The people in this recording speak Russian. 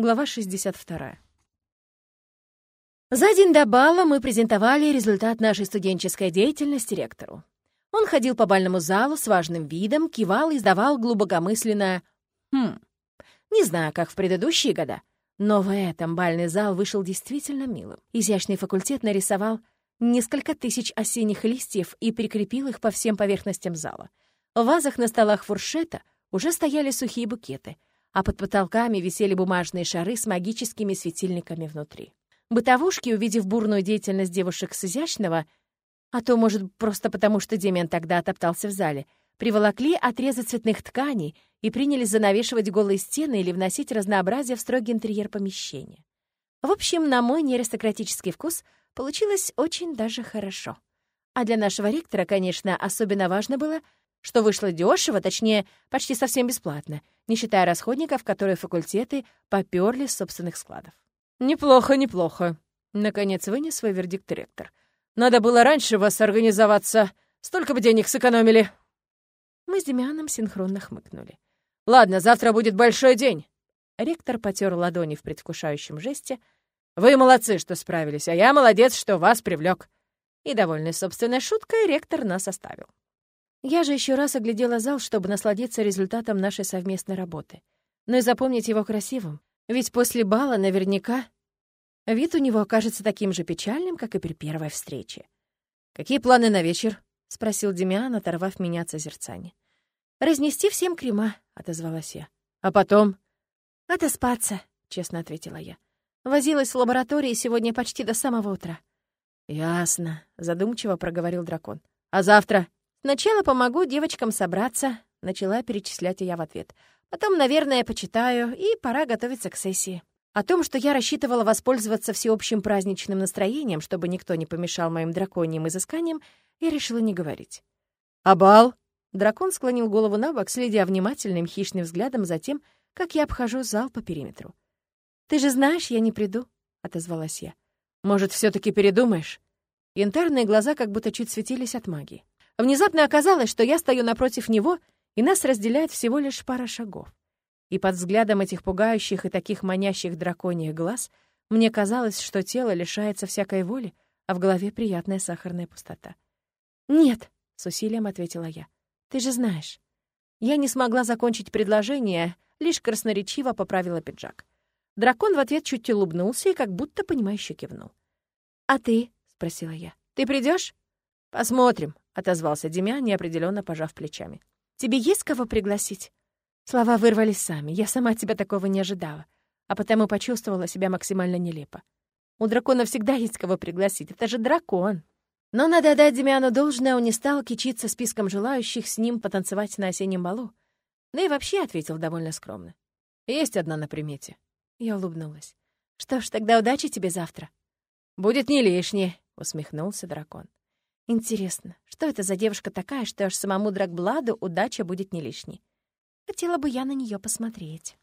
Глава 62. За день до бала мы презентовали результат нашей студенческой деятельности ректору. Он ходил по бальному залу с важным видом, кивал и издавал глубокомысленное «хм». Не знаю, как в предыдущие года, но в этом бальный зал вышел действительно милым. Изящный факультет нарисовал несколько тысяч осенних листьев и прикрепил их по всем поверхностям зала. В вазах на столах фуршета уже стояли сухие букеты — а под потолками висели бумажные шары с магическими светильниками внутри. Бытовушки, увидев бурную деятельность девушек с изящного, а то, может, просто потому, что Демиан тогда отоптался в зале, приволокли отрезы цветных тканей и принялись занавешивать голые стены или вносить разнообразие в строгий интерьер помещения. В общем, на мой неаристократический вкус получилось очень даже хорошо. А для нашего ректора, конечно, особенно важно было — что вышло дешево, точнее, почти совсем бесплатно, не считая расходников, которые факультеты поперли с собственных складов. «Неплохо, неплохо», — наконец вынес свой вердикт ректор. «Надо было раньше вас организоваться, столько бы денег сэкономили». Мы с Демианом синхронно хмыкнули. «Ладно, завтра будет большой день». Ректор потер ладони в предвкушающем жесте. «Вы молодцы, что справились, а я молодец, что вас привлек. И, довольный собственной шуткой, ректор нас оставил. Я же еще раз оглядела зал, чтобы насладиться результатом нашей совместной работы. Но и запомнить его красивым. Ведь после бала наверняка вид у него окажется таким же печальным, как и при первой встрече. «Какие планы на вечер?» — спросил Демиан, оторвав меня от созерцания. «Разнести всем крема», — отозвалась я. «А потом?» «Отоспаться», — честно ответила я. Возилась в лаборатории сегодня почти до самого утра. «Ясно», — задумчиво проговорил дракон. «А завтра?» «Сначала помогу девочкам собраться», — начала перечислять я в ответ. «Потом, наверное, почитаю, и пора готовиться к сессии». О том, что я рассчитывала воспользоваться всеобщим праздничным настроением, чтобы никто не помешал моим драконьим изысканиям, я решила не говорить. «А бал?» Дракон склонил голову на бок, следя внимательным хищным взглядом за тем, как я обхожу зал по периметру. «Ты же знаешь, я не приду», — отозвалась я. «Может, все таки передумаешь?» Янтарные глаза как будто чуть светились от магии. Внезапно оказалось, что я стою напротив него, и нас разделяет всего лишь пара шагов. И под взглядом этих пугающих и таких манящих драконьих глаз мне казалось, что тело лишается всякой воли, а в голове приятная сахарная пустота. «Нет», — с усилием ответила я, — «ты же знаешь». Я не смогла закончить предложение, лишь красноречиво поправила пиджак. Дракон в ответ чуть улыбнулся и как будто понимающе кивнул. «А ты?» — спросила я. «Ты придешь? «Посмотрим», отозвался Демян, неопределенно пожав плечами. «Тебе есть кого пригласить?» Слова вырвались сами. Я сама тебя такого не ожидала, а потому почувствовала себя максимально нелепо. У дракона всегда есть кого пригласить, это же дракон. Но надо отдать Демиану должное, он не стал кичиться списком желающих с ним потанцевать на осеннем балу. Да и вообще ответил довольно скромно. «Есть одна на примете». Я улыбнулась. «Что ж, тогда удачи тебе завтра». «Будет не лишнее», — усмехнулся дракон. Интересно, что это за девушка такая, что аж самому Драгбладу удача будет не лишней? Хотела бы я на нее посмотреть.